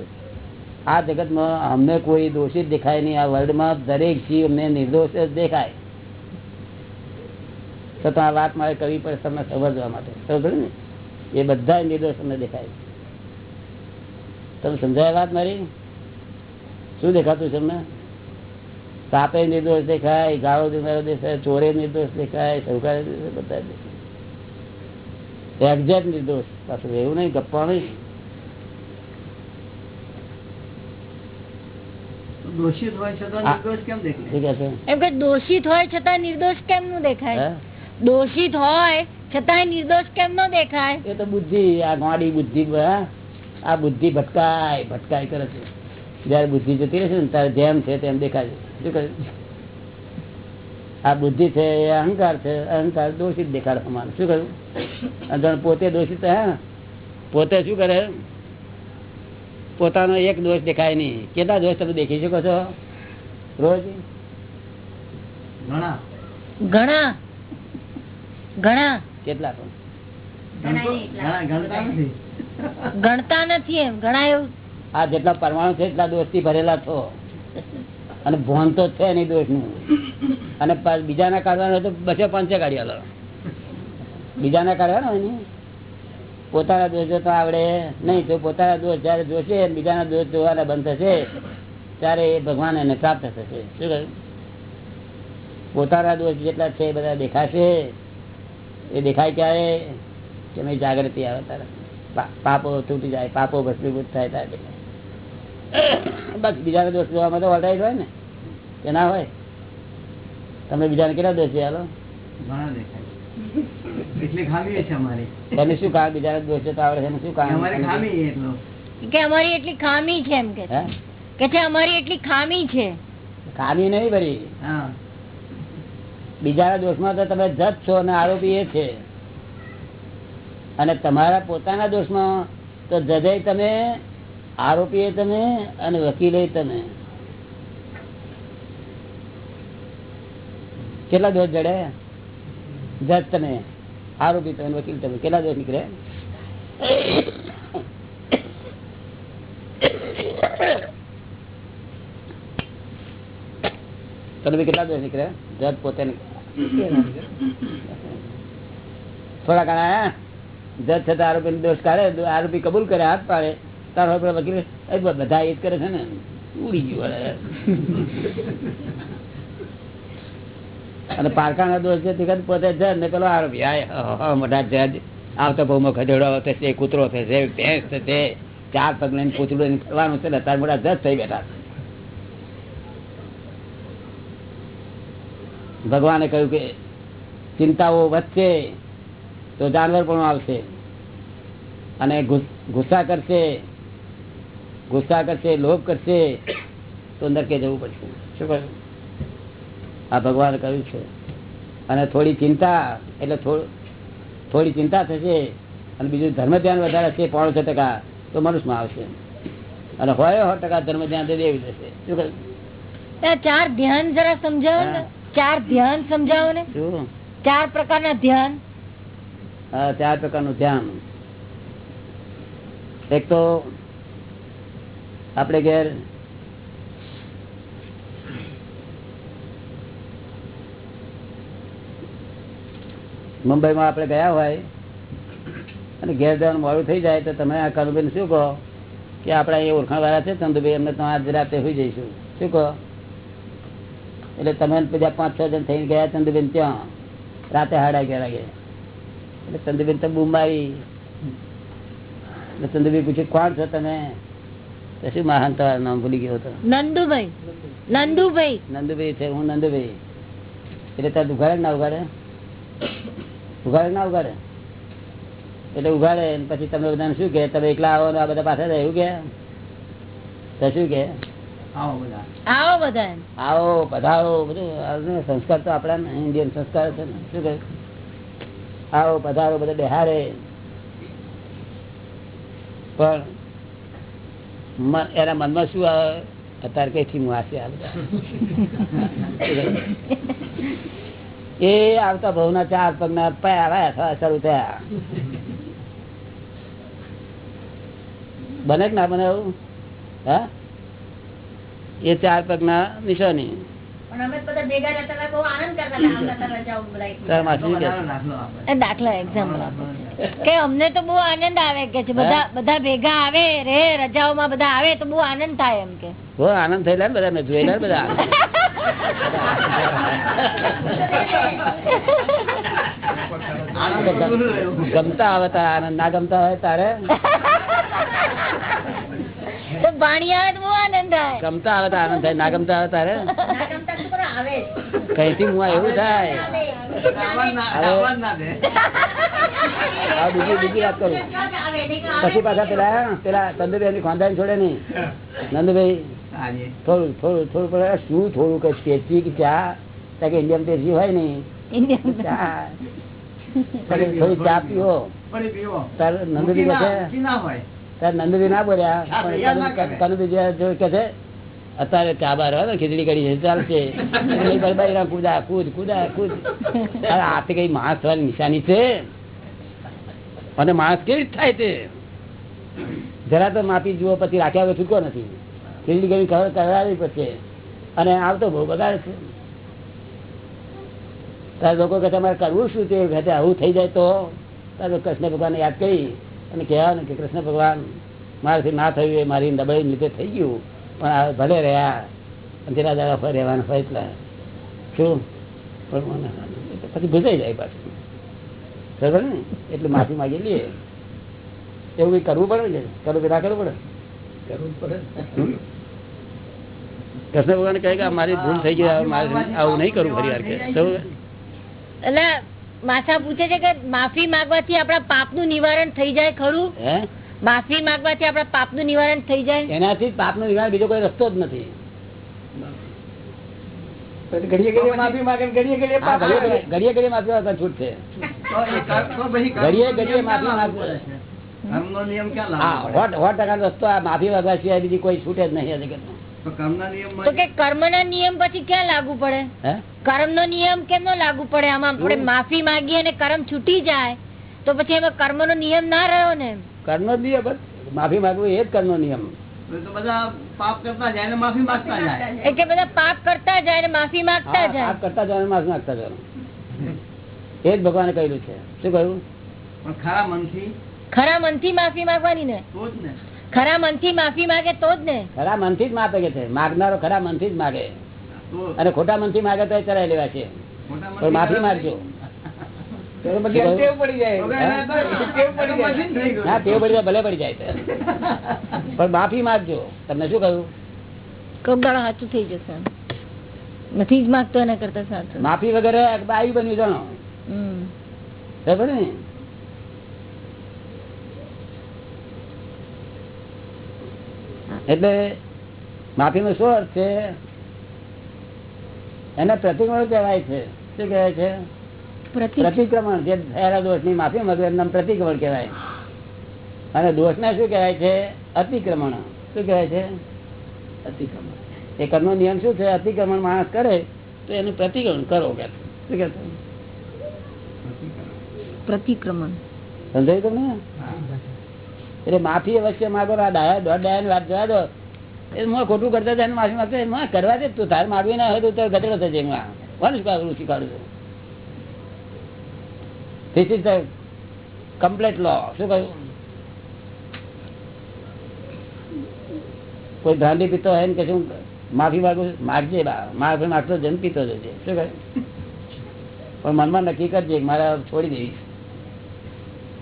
આ જગતમાં અમને કોઈ દોષિત દેખાય નહીં. આ વર્લ્ડમાં દરેક જીવ અમને નિર્દોષ જ દેખાય. છતાં આ વાત મારે કરવી પડે તમને સમજવા માટે. સમજ ને? એ બધા નિર્દોષ અમને દેખાય. તમે સમજાય વાત મારી? શું દેખાતું છે તમને? સાપે નિર્દોષ દેખાય ગાળો દેનારો દેખાય ચોરે નિર્દોષ દેખાય સૌકારે બધા દેખાય. એક્ઝેક્ટ નિર્દોષ. પાછું એવું નહીં ગપ્પા નહીં. દોષિત હોય છતાં નિર્દોષ કેમ દેખાય? એમ કે દોષિત હોય છતાં નિર્દોષ કેમ નું દેખાય? દોષિત હોય છતાંય નિર્દોષ કેમ નો દેખાય? એ તો બુદ્ધિ આ ગાડી બુદ્ધિ આ બુદ્ધિ ભટકાય ભટકાય કરે છે. જયારે બુદ્ધિ જતી રહેશે ને ત્યારે જેમ છે તેમ દેખાય છે. શું કહ્યું આ બુદ્ધિ છે એ અહંકાર છે અહંકાર દોષિત દેખાડ સમાન શું કહ્યું અને પોતે દોષિત હે. પોતે શું કરે? પોતાનો એક દોષ દેખાય નહીં. કેટલા દોષ તમે દેખી શકો છો? રોજ? ઘણા. ઘણા. ઘણા. કેટલા પણ ગણતો- ઘણા ગણતા નથી. ગણતા નથી એમ ઘણા એવું. આ જેટલા પરમાણુ છે એટલા દોષથી ભરેલા છો. અને ભોન તો છે નહીં દોષનું અને બીજાના કાઢવાનો તો બસો પાંચે કાઢી આલો. બીજાના કાઢવાનો હોય ને? પોતાના દોષ જોતા આવડે. નહીં તો પોતાના દોષ જયારે જોશે, બીજાના દોષ જોવાના બંધ થશે, ત્યારે એ ભગવાન એને પ્રાપ્ત થશે. શું કહ્યું? પોતાના દોષ જેટલા છે એ બધા દેખાશે. એ દેખાય ક્યારે કે મેં જાગૃતિ આવે તારે. પાપો તૂટી જાય, પાપો ભસ્મીભૂત થાય ત્યારે. બસ, બીજાના દોષ જોવામાં તો વટાઈ હોય ને. કે ના હોય? તમે બીજાને કેટલા દોષી હાલો? ઘણા દેખાય. એટલી ખામી છે અમારી. એને શું બીજાના દોષ છે તો આવડે છે એનું શું અમારી કારણ ખામી એટલો. કે અમારી એટલી ખામી છે એમ કે. હે? કે છે અમારી એટલી ખામી છે. ખામી નહીં ભરી. હા. બીજાના દોષમાં તો તમે જજ છો અને આરોપી એ છે. અને તમારા પોતાના દોષમાં તો જજે તમે આરોપી તમે અને વકીલે તમે. કેટલા દિવસ જડે? જજ તમે, આરોપી તમે, વકીલ તમે, કેટલા દિવસ નીકળે? તમે કેટલા દિવસ નીકળે? જજ પોતે થોડા ઘણા? જજ છતાં આરોપી દોષ કાઢે, આરોપી કબૂલ કરે, હાથ પાડે. તારો વકીલ બધા એ જ કરે છે ને? ઉડી ગયું. અને પારકાના દોષ પોતે જજ ને પેલો મોટા જજ આવતો બહુ ખદેડો થશે કૂતરો થશે ભેંસ થશે ચાર પગ લઈને ફરવાનું છે, ને તાર મોટા જજ થઈ બેઠા ભગવાને કહ્યું કે ચિંતાઓ વધશે તો જાનવર પણ આવશે. અને ગુસ્સા કરશે ગુસ્સા કરશે, લોભ કરશે, તો અંદર કે જવું પડશે. શું કહ્યું? આ ભગવાન કહ્યું છે. અને થોડી ચિંતા એટલે થોડી ચિંતા થશે અને બીજું ધર્મ ધ્યાન વધારે છે પોણસો ટકા તો મનુષ્યમાં આવશે. અને હોય સો ટકા ધર્મ ધ્યાન દેવી જશે શું ચાર ધ્યાન જરા સમજાવો ને. ચાર ધ્યાન સમજાવો ને. શું? ચાર પ્રકારના ધ્યાન. ચાર પ્રકારનું ધ્યાન. એક તો આપણે ઘેર મુંબઈમાં આપણે ગયા હોય અને ઘેર જવાનું મોડું થઈ જાય તો તમે આ કનુભાઈ શું કહો કે આપણા એ ઓળખાણ વાળા છે ચંદુભાઈ એમને તો આજ રાતે હોઈ જઈશું. શું કહો? એટલે તમે બધા પાંચ છ જણ થઈને ગયા ચંદુબેન ત્યાં. રાતે સાડા અગિયાર વાગે. એટલે ચંદુબેન તો બૂમ મારી. એટલે ચંદુભાઈ પૂછ્યું કોણ છો તમે? તો શું મહાન તમારું નામ ભૂલી ગયો હતો. નંદુભાઈ. નંદુભાઈ. નંદુભાઈ છે હું નંદુભાઈ. એટલે તાર ઉઘાડે ના ઉઘાડે ઉઘાડે ના ઉઘાડે? એટલે ઉઘાડે પછી તમે બધાને શું કે? તમે એકલા આવો ને આ બધા પાસે એવું કે? તો શું કે? આવો બધા. આવો બધા આવો પધારો બધું. સંસ્કાર તો આપણા ઇન્ડિયન સંસ્કાર છે ને. શું કહે આવો પધારો બધા બેહારે પણ એના મનમાં શું આવે? અત્યારે કઈથી હું આશે આ બધા. એ આવતા ભાવના ચાર પગના પાયા થવા શરૂ થયા. બને કે ના બને એવું હા? એ ચાર પગ ના નિશાની. દાખલો એક્ઝામ્પલ કે અમને તો બહુ આનંદ આવે કે બધા બધા ભેગા આવે રે રજાઓમાં બધા આવે તો બહુ આનંદ થાય એમ કે. બહુ આનંદ થયેલા ને બધા મેં જોયેલા બધા. ગમતા આવે તારે આનંદ ના ગમતા હોય તારે? <laughs> ગમતા આવે તો આનંદ થાય ના ગમતા આવે તારે? કઈ. કઈથી હું એવું થાય. બીજી બીજી વાત કરું. પછી પાછા પેલા પેલા ચંદુભાઈ ખાનદાન છોડે નહીં. નંદુભાઈ થોડું થોડું થોડું પડે શું થોડું કઈ પેચી કે ચા? ત્યાં કે ઇન્ડિયન પેચી હોય નહીં ઇન્ડિયન ચા. થોડી ચા પીવો તાર નંદભાઈ કહે ના- બોલ્યા જો કે છે અત્યારે ચા બાર હોય ખીચડી કરી છે ચાલશે. કુદા કુદ કુદા કૂદા. આ તો કઈ માણસ થવાની નિશાની છે? અને માણસ કેવી થાય છે? જરા તો માપી જુઓ પછી રાખ્યા વગર છૂટકો નથી. ખીચડી કરી ખબર કરાવી પડશે અને આવતો બહુ બગાડ છે. તારે લોકો કે તમારે કરવું શું તે આવું થઈ જાય તો. તારે કૃષ્ણ ભગવાનને યાદ કરી. અને કહેવાનું કે કૃષ્ણ ભગવાન મારાથી ના થયું એ મારી દબાઈ લીધે થઈ ગયું. પણ ભલે રહ્યા દાડા ફરી રહેવાના ફેસલા શું? પણ પછી ભૂસાઈ જાય પાછું. બરાબર ને? એટલે માફી માગી લઈએ. એવું કંઈ કરવું પડે ને કરવું કે ના કરવું પડે? હમ? કૃષ્ણ ભગવાન કહે કે મારી ભૂલ થઈ ગઈ મારે આવું નહીં કરવું ફરી વાર કે. એટલે માસા પૂછે છે કે માફી માંગવાથી આપણા પાપનું નિવારણ થઈ જાય ખરું? હે? માફી માંગવાથી આપણા પાપનું નિવારણ થઈ જાય? એનાથી પાપનો નિવારણ બીજો કોઈ રસ્તો જ નથી. ઘડીએ ઘડીએ માફી માંગે ઘડીએ ઘડીએ ઘડીએ માફી માંગવા છૂટ છે. ઘડીએ ઘડીએ માફી પડે? સો સો રસ્તો આ માફી માંગવા સિવાય બીજી કોઈ છૂટે જ નહીં જગતમાં તો કર્મના નિયમમાં તો કે કર્મ નિયમ પછી ક્યાં લાગુ પડે? હે? નિયમ કેમ લાગુ પડે? આમાં આપણે માફી માંગીએ અને કર્મ છૂટી જાય તો પછી એમાં કર્મ નિયમ ના રહ્યો ને? કર્મ નિયમ માફી માંગવું એ જ કર્મ નિયમ. પાપ કરતા જાય ને માફી માંગતા જાય. એટલે બધા પાપ કરતા જાય અને માફી માંગતા કરતા માફી એ જ ભગવાને કહ્યું છે. શું કહ્યું? ખરા મનથી ખરા મનથી માફી માંગવાની ને? તો જ ને. ખરા મનથી માફી માગે તો જ ને. ખરા મનથી જ માફે કે છે. માગનારો ખરા મનથી જ માગે. અને ખોટા મનથી માગે તો ચરાઈ લેવા છે. પણ માફી માગજો. પણ માફી તમને શું કહ્યું? કોક દાડો સાચું થઈ જશે. નથી જ માગતો એના કરતા સાચું. માફી વગેરે આવી બન્યું જાણો. બરાબર ને? એટલે માફીનો શું અર્થ છે. એને પ્રતિક્રમણ કહેવાય છે. શું કહેવાય છે? પ્રતિક્રમણ. જે થયેલા દોષની માફી માંગે એનું નામ પ્રતિક્રમણ કહેવાય. અને દોષને શું કહેવાય છે? અતિક્રમણ. શું કહેવાય છે? અતિક્રમણ. એ કર્મનો નિયમ શું છે? અતિક્રમણ માણસ કરે તો એનું પ્રતિક્રમણ કરો કે. શું કે પ્રતિક્રમણ. સમજાયું તમને? એટલે માફી અવશ્ય માગો આ ડાયા, દોઢ ડાયા વાત જવા દો. એ હું ખોટું કરતા હતા માફી માગતો એમાં કરવા દે, તું તારે માગવી ના હોય તો ગધેડો થશે એમાં. કોણ શીખવાડું શીખવાડું છું? This is the complete law શું કહ્યું? કોઈ બ્રાન્ડી પીતો હોય ને કે શું માફી માગું માગજે માફી માગતો જન પીતો જશે શું કહ્યું? પણ મનમાં નક્કી કરજે મારા છોડી દેવી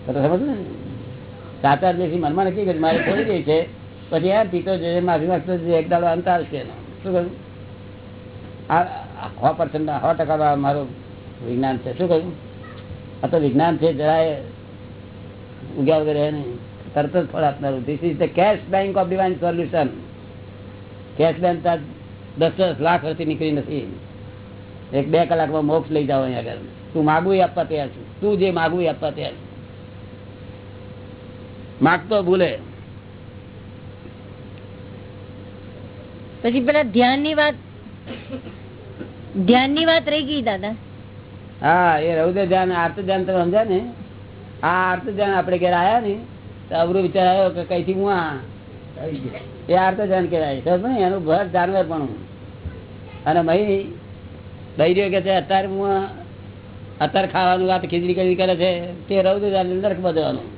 સમજ ને? સાચા દેશી મનમાં નક્કી કર્યું. મારે છોડી ગઈ છે. પછી આ પીતો જશે માફી માગતો એક દાડો અંત આવશે એનો. શું કહ્યું? આ પર્સન્ટ સો ટકા મારું વિજ્ઞાન છે. શું કહ્યું? આ તો વિજ્ઞાન છે, જરાય ઉગ્યા વગર નહીં. તરત જ ફળ આપનારું. This is the cash bank of divine solution cash bank દસ દસ લાખ વર્ષથી નીકળી નથી. એક બે કલાકમાં મોક્ષ લઈ જાવ અહીંયા આગળ. તું માગવું આપવા તૈયાર છું. તું જે માગવું આપવા તૈયાર છું. માગતો ભૂલે. પછી પેલા ધ્યાનની વાત ધ્યાનની વાત રહી ગઈ દાદા. હા એ રૌદ્ર ધ્યાન આર્ત ધ્યાન તમે સમજ્યા ને? આ આર્ત ધ્યાન આપડે ઘેર આયા ને તો અવરું વિચાર આવ્યો કે કઈથી હું આ એ આર્ત ધ્યાન કહેવાય. ને? એનું ભર જાનવર પણ અને ભાઈ ભાઈ રહ્યો કે છે અત્યારે હું અત્યારે ખાવાનું વાત ખીચડી કરી કરે છે? તે રૌદ્ર ધ્યાન અંદર બધવાનું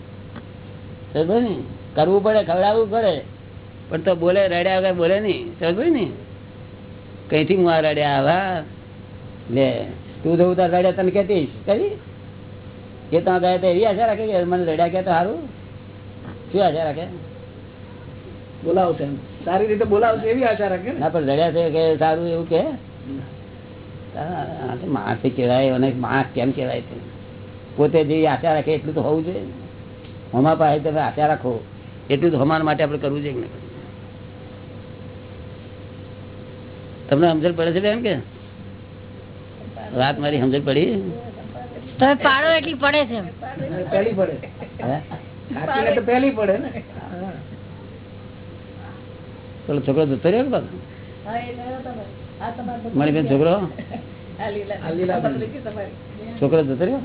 સમજ ને? કરવું પડે ખવડાવવું પડે. પણ તો બોલે રડ્યા વગર બોલે નહીં સમજ ને કઈથી હું આ રડ્યા આવા? લે તું જવું તાર રડ્યા તને કહેતીશ. કરી? એ તો ગયા તો એવી આશા રાખે કે મને રડ્યા કે તો સારું શું આશા રાખે? બોલાવશે. સારી રીતે બોલાવશે એવી આશા રાખે ને? પણ રડ્યા છે કે સારું એવું કે? તો માણસ કહેવાય અને માણસ કેમ કહેવાય પોતે જે આશા રાખે એટલું તો હોવું જોઈએ હમા પાસે તમે આશા રાખો એટલું તો હમાન માટે આપણે કરવું જોઈએ કે તમને સમજણ પડે છે એમ કે? વાત મારી સમજણ પડી? તમે પાડો એટલી પડે છે પહેલી પડે. હે? સાચીને તો પહેલી પડે ને. પેલો છોકરો જતો રહ્યો પાછો? મારી બેન છોકરો? છોકરો જતો રહ્યો?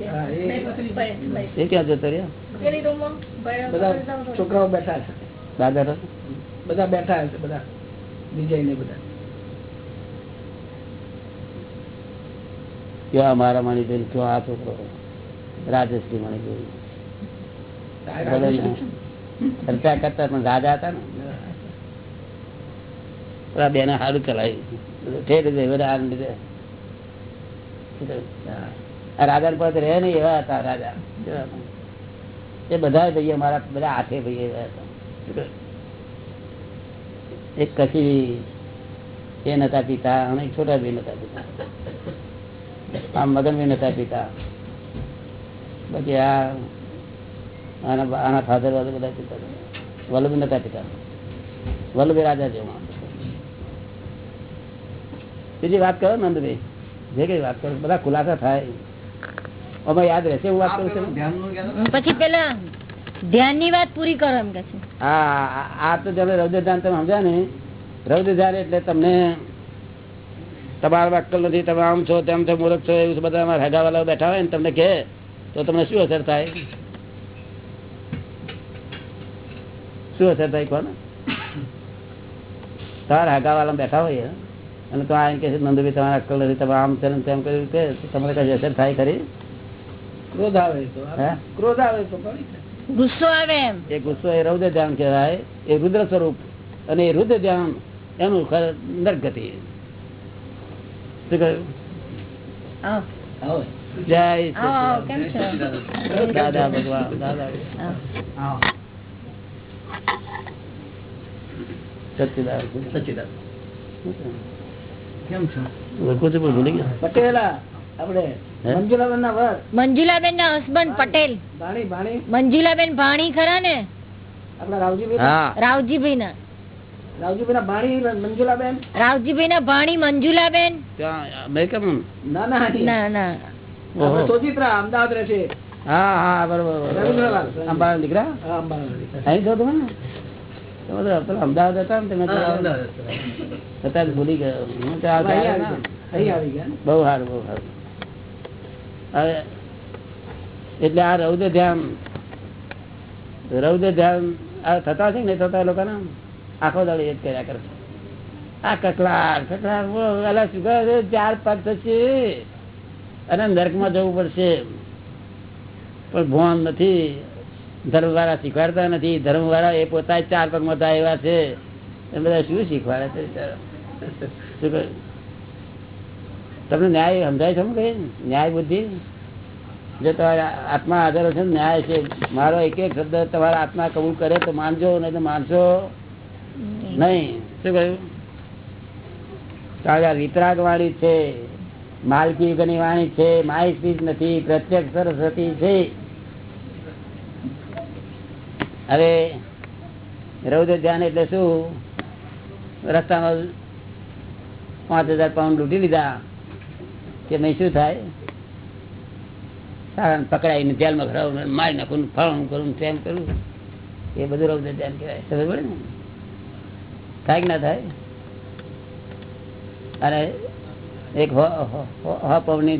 એ ક્યાં જતો રહ્યો? બધા છોકરાઓ બેઠા છે દાદા બધા બેઠા છે બધા. વિજય ને બધા. કયો મારા મણિબેન કયો આ છોકરો? રાજેશ્રી મણિબેન બેન ચર્ચા કરતા પણ રાજા હતા ને. બેને સારું ચલાવ્યું ઠેર બધા આને લીધે આ રાજા પર રહે નહીં એવા હતા રાજા. એ બધા ભાઈ અમારા બધા હાથે ભાઈ એક કશી એ નતા પિતા અને છોટા ભાઈ નતા પિતા. આમ મગન બી નતા પિતા. આ આના આના ફાધર વાળા બધા પિતા. વલ્લભી નતા પિતા. વલ્લભી રાજા જેવા બીજી વાત કરો નંદભાઈ. જે કઈ વાત કરો, બધા ખુલાસા થાય. આમાં યાદ રહેશે હું વાત કરું છું પછી પેલા ધ્યાનની વાત પૂરી કરો એમ કે છે. હા આ- તો તમે રૌદ્ર ધ્યાન તમે સમજા ને. રૌદ્ર ધ્યાન એટલે તમને તમારા અક્કલ નથી તમે આમ છો તેમ છો મૂર્ખ છો એવું બધા અમારા હેગાવાલા બેઠા હોય ને તમને કહે તો તમને શું અસર થાય? શું અસર થાય કોને તમારા હેગાવાલા બેઠા હોય અને તો આ કે છે, નંદુભાઈ તમારા અક્કલ નથી તમે આમ છે ને તેમ કર્યું કે તમારે કઈ અસર થાય ખરી? ક્રોધ આવે તો. ક્રોધ આવે તો ગુસ્સો આવે એમ. એ ગુસ્સો એ રૌદ્ર ધ્યાન કહેવાય એ રુદ્ર સ્વરૂપ અને એ રુદ્ર ધ્યાન એનું નરગતિ શું કહ્યું? જય દાદા ભગવાન દાદા. આવો. હા. કેમ છો? ભૂલી ગયા. પટેલા? મંજુલાબેન ના વર. મંજુલાબેન ના હસબન્ડ પટેલ. ભાણી ભાણી. મંજુલાબેન ભાણી ખરા ને? આપડા રાવજીભાઈ રાવજીભાઈ ના રાવજીભાઈ ના ભાણી મંજુલાબેન? રાવજીભાઈ ના ભાણી મંજુલાબેન ના ના ના ના. સોજિત્રા અમદાવાદ રહે છે. હા હા બરોબર બરોબર. અંબાલાલ દીકરા? અમદાવાદ. અહીં છો તમે તમે તો પેલા અમદાવાદ હતા ને તમે ભૂલી ગયા. બહુ સારું બહુ સારું. હવે એટલે આ રૌદ્ર ધ્યાન રૌદ્ર ધ્યાન આ થતા છે ને થતા લોકોને? આખો દાડો એ જ કર્યા કરે આ કકલાર કકલાર અલા શું કરે ચાર પગ થશે. અને નર્કમાં જવું પડશે. પણ ભોન નથી. ધર્મ વાળા શીખવાડતા નથી. ધર્મ વાળા એ પોતા ચાર પગમાં થાય એવા છે. એ બધા શું શીખવાડે છે શું તમને ન્યાય સમજાય છે કઈ ન્યાય બુદ્ધિ? જો તમારા આત્મા આધાર છે ન્યાય છે, મારો એક એક શબ્દ તમારા આત્મા કબૂલ કરે તો માનજો, નહીં તો માનશો નહીં. શું કહ્યું? કારણ કે વિતરાગ વાણી છે માલકી યુગની વાણી છે માહિતી નથી, પ્રત્યક્ષ સરસ્વતી છે. હવે રૌદ્ર ધ્યાન એટલે શું? રસ્તામાં પાંચ હજાર પાઉન્ડ લૂંટી લીધા. કે નહીં શું થાય? સારા પકડાઈને જેલમાં ખરાવું મારી નાખું ફળું કરું તેમ કરું. એ બધું રૌદ્ર ધ્યાન કહેવાય. ખબર પડે ને? થાય ના થાય? અને એક પવની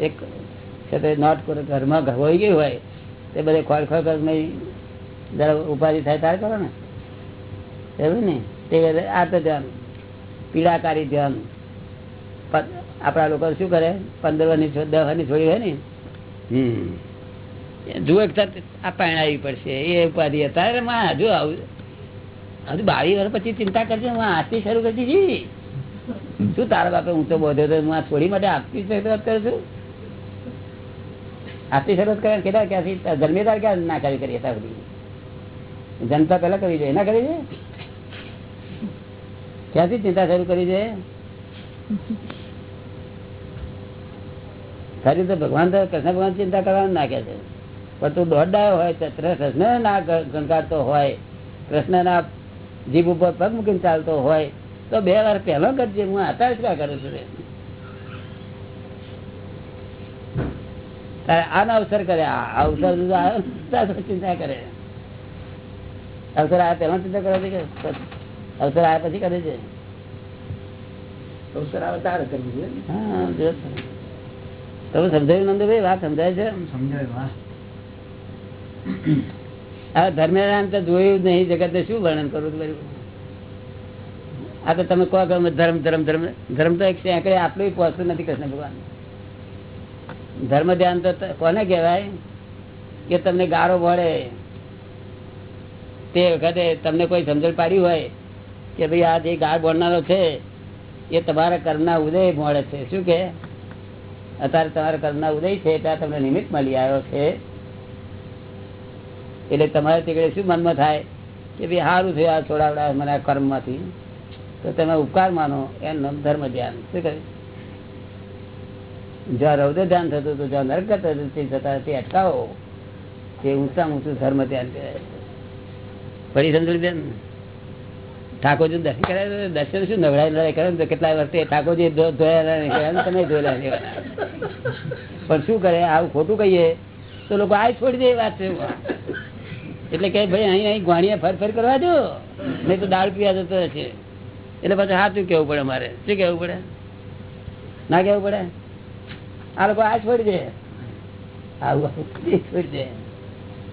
એક છે નોટ કરે ઘરમાં હોઈ ગયું હોય, તે બધે ખોળ ખોળ જરા ઉપાધિ થાય તારે કરો ને? એવું ને? તે આ તો ધ્યાન, પીડાકારી ધ્યાન આપણા લોકો શું કરે? પંદર દસ વર્ષની છોડી હોય ને હમ. જુઓ એક તરત આ પડશે. એ ઉપાધિ માં હજુ આવું હજુ બાવીસ વર્ષ પછી ચિંતા કરજે હું આજથી શરૂ કરતી છી શું તારા બાપે હું તો બોધ્યો તો હું આ છોડી માટે આજથી શરૂઆત કરું છું આજથી શરૂઆત કરે કેટલા ક્યાંથી? જન્મેદાર ક્યાં ના કરી કરી હતા બધી જનતા પેલા કરી છે ના કરી છે ક્યાંથી ચિંતા શરૂ કરી છે? ખરી તો ભગવાન તો કૃષ્ણ ભગવાન ચિંતા કરવાનું નાખે છે. પણ તું દોડાયો હોય તો કૃષ્ણ ના ગણકારતો હોય કૃષ્ણના જીભ ઉપર પગ મૂકીને ચાલતો હોય તો બે વાર પહેલો કરજે હું અત્યારે ક્યાં કરું છું તારે આનો અવસર કરે આ અવસર ચિંતા કરે. અવસર આવ્યા પહેલા ચિંતા કરે છે કે અવસર આવ્યા પછી કરે છે? અવસર આવે તારે કરવું જોઈએ હા તમે સમજાયું નંદભાઈ? વાત સમજાય છે? ધર્મેરાન તો જોયું જ નહીં જગત શું વર્ણન કરવું તો આ તો તમે કહો ધર્મ ધર્મ ધર્મ. ધર્મ તો એક સેંકડે આટલું પહોંચતું નથી કૃષ્ણ ભગવાન. ધર્મ ધ્યાન તો કોને કહેવાય? કે તમને ગારો મળે તે વખતે તમને કોઈ સમજણ પાડી હોય કે ભાઈ આ જે ગાર ભણનારો છે એ તમારા કર્મના ઉદય મળે છે. શું કે? અત્યારે તમારા કર્મના ઉદય છે ત્યાં તમને નિમિત્ત મળી આવ્યો છે. એટલે તમારે તે શું મનમાં થાય? કે ભાઈ સારું થયું આ છોડાવડા મને આ કર્મમાંથી. તો તમે ઉપકાર માનો, એનું નામ ધર્મ ધ્યાન. શું કહ્યું? જ્યાં રૌદ્ર ધ્યાન થતું હતું, જ્યાં નરક થતું થતા તે અટકાવો. તે ઊંચા ઊંચું ધર્મ ધ્યાન કહેવાય. ફરી બેન? ઠાકોરજી દર્શન કર્યા દર્શન શું નવરાય નવડાઈ કરે તો કેટલાય વર્ષે ઠાકોરજી ધોયેલા તમે ધોયેલા પણ શું કરે? આવું ખોટું કહીએ તો લોકો આ છોડી દે વાત છે. એટલે કે ભાઈ, અહીં અહીં ગવાણીએ ફર ફર કરવા દો. નહીં તો દાળ પીવા જતો હશે એટલે પછી સાચું કેવું પડે મારે? શું કેવું પડે? ના કેવું પડે? આ લોકો આ છોડી દે. આવું છોડી દે.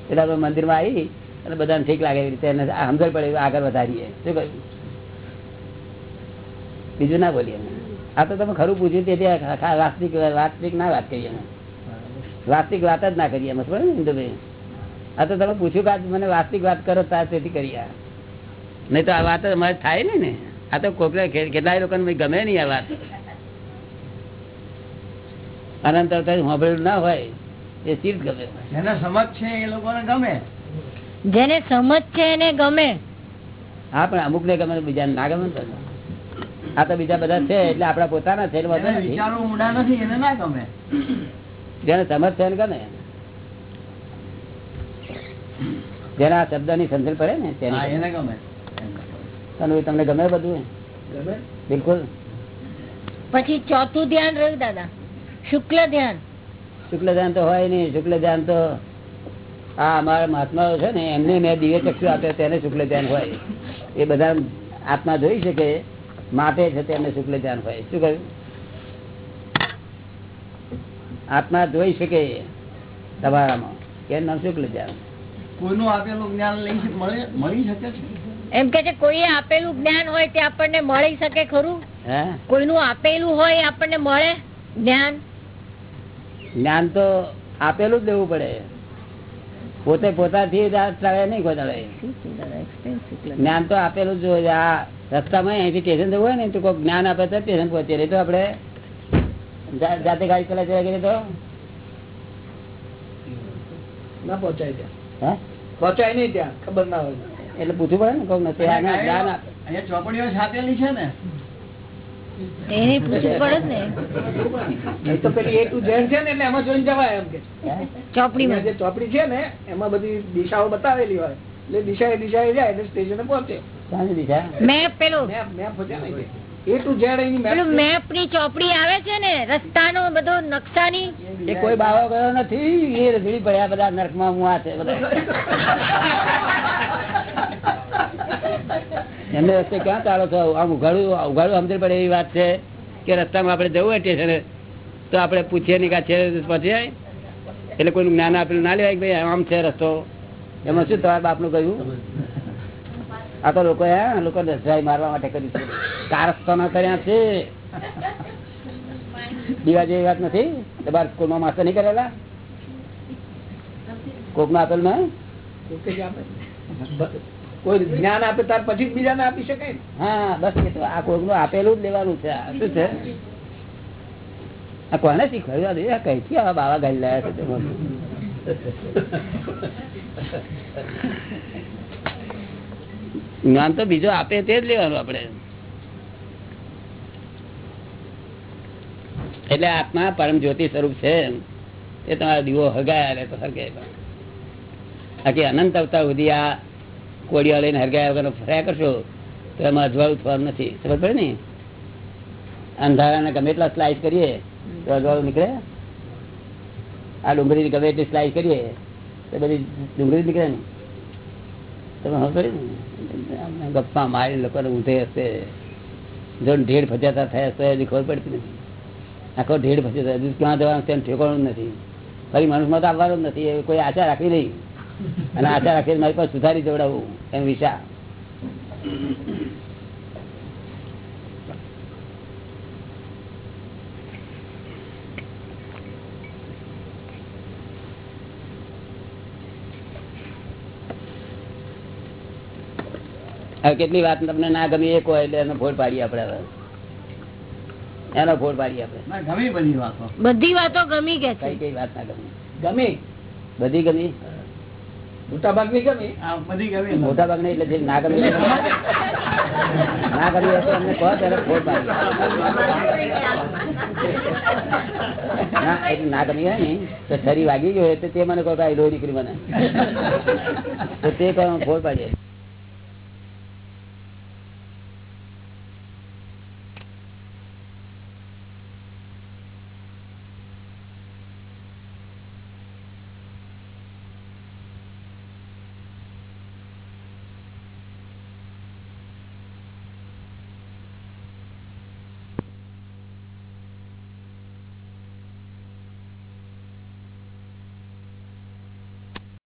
એટલે મંદિરમાં આવી અને બધાને ઠીક લાગે એવી રીતે એને સમજણ પડે આગળ વધારીએ. શું કહ્યું? બીજું ના બોલીએ આ તો તમે ખરું પૂછ્યું તેથી વાસ્તવિક વાસ્તવિક ના વાત કરીએ વાસ્તવિક વાત જ ના કરીએ એમ બરાબર હિન્દુભાઈ આ તો તમે પૂછ્યું કે મને વાસ્તવિક વાત કરો તાર તેથી કરી આ. નહીં તો આ વાત અમારે થાય નહીં ને. આ તો કોકને કેટલાય લોકોને ગમે નહીં આ વાત. અનંત સાંભળેલું ના હોય, એ ચીજ ગમે. જેને સમજ છે એ લોકોને ગમે. જેને સમજ છે એને ગમે. હા પણ અમુક ને ગમે બીજા ના ગમે આ તો બીજા બધા છે એટલે આપડા પોતાના છે જેને નથી. વિચારો ઊંડા નથી એને ના ગમે. જેને સમજ છે ગમે. જેને આ શબ્દની સમજણ પડે ને તેને ગમે. તમને ગમે બધું? ગમે? બિલકુલ. પછી ચોથું ધ્યાન રહ્યું દાદા. શુક્લ ધ્યાન. શુક્લ ધ્યાન તો હોય નઈ શુક્લ ધ્યાન તો આ અમારા મહાત્માઓ છે ને એમને મેં દિવ્ય ચક્ષુ આપ્યો તેને શુક્લ ધ્યાન હોય. એ બધા આત્મા જોઈ શકે માટે છે તેને શુક્લ ધ્યાન હોય. શું કહ્યું? આત્મા જોઈ શકે તમારામાં. કે નામ શુક્લ ધ્યાન કોઈનું આપેલું જ્ઞાન લઈ મળે- મળી શકે છે? એમ કે છે કોઈએ આપેલું જ્ઞાન હોય તે આપણને મળી શકે ખરું? હે? કોઈનું આપેલું હોય આપણને મળે જ્ઞાન? જ્ઞાન તો આપેલું જ દેવું પડે. પોતે પોતાથી નહીં કોઈ જ્ઞાન તો આપેલું જો આ રસ્તામાં અહીંથી સ્ટેશન જવું હોય ને તો કોઈ જ્ઞાન આપે તો સ્ટેશન પહોંચે. નહીં તો આપણે જાતે ગાડી ચલા ચલા કરીએ તો? ના પહોંચાય ત્યાં. પહોંચાય નહીં ત્યાં. ખબર ના હોય. એટલે પૂછવું પડે ને કોક નથી જ્ઞાન આપે. ચોપડીઓ છાપેલી છે ને. એને પૂછવું પડે ને. તો પેલી એ ટુ ઝેડ છે ને એટલે એમાં જોઈને જવાય એમ કે. હે? ચોપડીમાં જે ચોપડી છે ને એમાં બધી દિશાઓ બતાવેલી હોય. એટલે દિશાએ દિશાએ જાય એટલે સ્ટેશને પહોંચે. દિશા? મેપ પેલો. મેપ મેપ છે ને એ ટુ ઝેડ એની મેપ મેપની ચોપડી આવે છે ને રસ્તાનો બધો નકશાની. એ કોઈ બાવા ગયો નથી એ રજડી પડ્યા બધા નરકમાં આ છે બધા. <laughs> એમને રસ્તે ક્યાં ચાલો છો? આમ ઉઘાડું ઉઘાડું સમજણ પડે એવી વાત છે કે રસ્તામાં આપણે જવું હોય સ્ટેશને, તો આપણે પૂછીએ નહીં કે આ છે પહોંચી એટલે કોઈનું જ્ઞાન આપેલું ના લેવાય ભાઈ આમ છે રસ્તો. એમાં શું તમારા બાપનું કહ્યું? આ તો લોકો હે લોકો દસરાઈ મારવા માટે કર્યું છે. કારસ્તાના કર્યા છે. દીવા જેવી વાત નથી? તમારે સ્કૂલમાં માસ્ટર નહીં કરેલા? કોકમાં નું આપેલું ના. કોઈ જ્ઞાન આપે ત્યાર પછી બીજાને આપી શકે? હા, બસ તો આ કોઈક આપેલું જ લેવાનું છે. શું છે? આ કોને શીખવાડ્યું? આ કઈ થી આવા બાવા ગાઈ લાયા છે જ્ઞાન તો બીજો આપે તે જ લેવાનું આપણે. એટલે આત્મા પરમ જ્યોતિ સ્વરૂપ છે. એ તમારા દીવો હગાયા તો હગે બાકી અનંત અવતાર સુધી આ કોડિયા લઈને હરગાયા વગર ફર્યા કરશો, તો એમાં અજવાળું થવાનું નથી. ખબર પડે ને? અંધારાને ગમે એટલા સ્લાઇસ કરીએ, તો અજવાળું નીકળે. આ ડુંગળી ગમે એટલી સ્લાઇસ કરીએ, તો બધી ડુંગળી નીકળે ને? તમે ખબર ને? ગપ્પા મારી લોકોને ઊંધે હશે. જો ઢેડ ફજાતા થયા તો હજી ખબર પડતી નથી. આખો ઢેડ ફજાતા હજુ ક્યાં જવાનું તેનું ઠેકાણું નથી. ફરી મનુષ્યમાં તો આવવાનું નથી. કોઈ આશા રાખી નહીં. અને આશા રાખી મારી પાસે સુધારી જોડાવું એમ વિચાર. હવે કેટલી વાત તમને ના ગમી એક હોય એટલે એનો ફોડ પાડીએ આપડે હવે. એનો ફોડ પાડીએ આપડે ગમી બધી વાતો. બધી વાતો ગમી કે કઈ કઈ વાત ના ગમી. ગમી? બધી ગમી? મોટા ભાગની ગમી મોટા ભાગ એટલે જે ના ગમી ના ગમી હોય અમને કહો ત્યારે પાડીએ ના એટલે ના ગમી હોય ને તો છરી વાગી ગયો હોય તો તે મને કહો કે લોહી નીકળી મને. તો તે કહો ફોડ પાડીએ